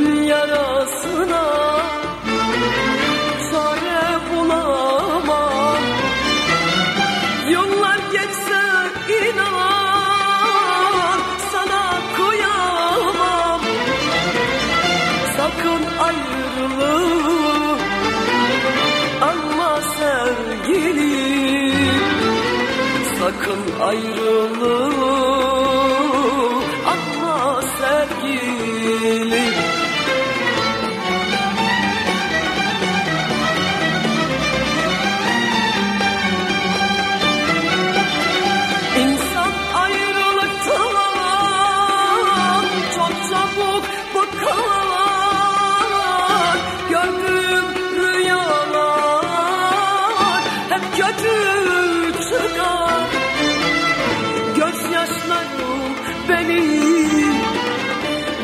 gönül yarasına çare Yıllar geçse inan sana Sakın ayrılık anma sevgilim Sakın ayrılık sevgilim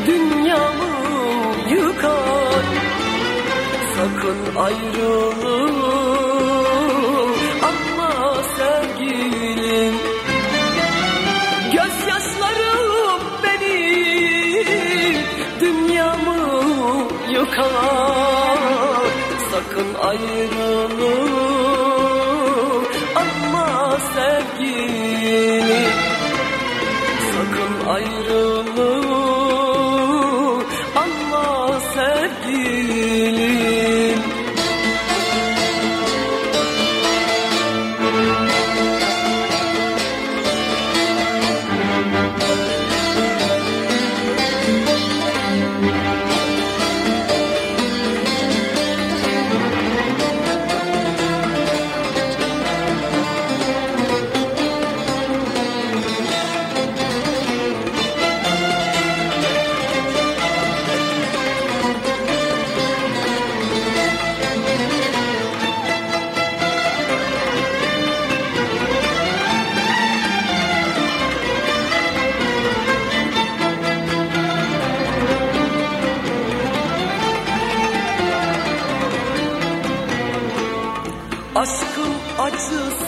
dünyamı yıkar. Sakın ayrılığı anla sevgilim Gözyaşlarım benim dünyamı yıkar. Sakın ayrılığı anma sevgilim Sakın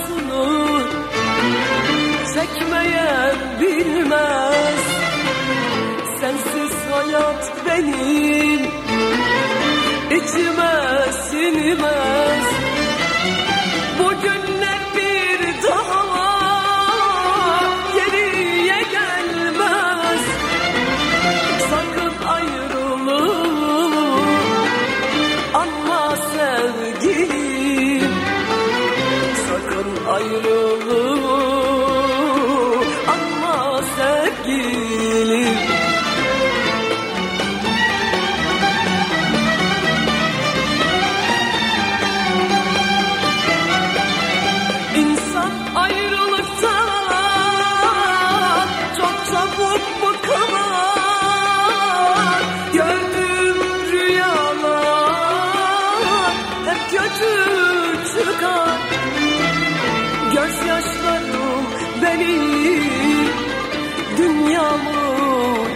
acısını çekmeyen bilmez. Sensiz hayat benim ayrılığı anla sevgilim İnsan ayrılıktan çok çabuk bıkar Gördüğüm rüyalar hep kötü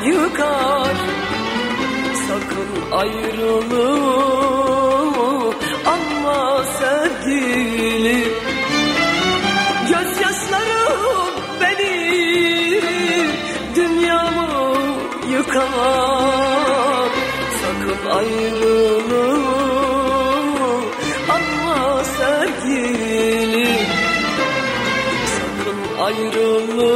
yıkar. Sakın ayrılığı anma sevgilim Gözyaşlarım benim dünyamı yıkar. Sakın ayrılığı anma sevgilim Sakın ayrılığı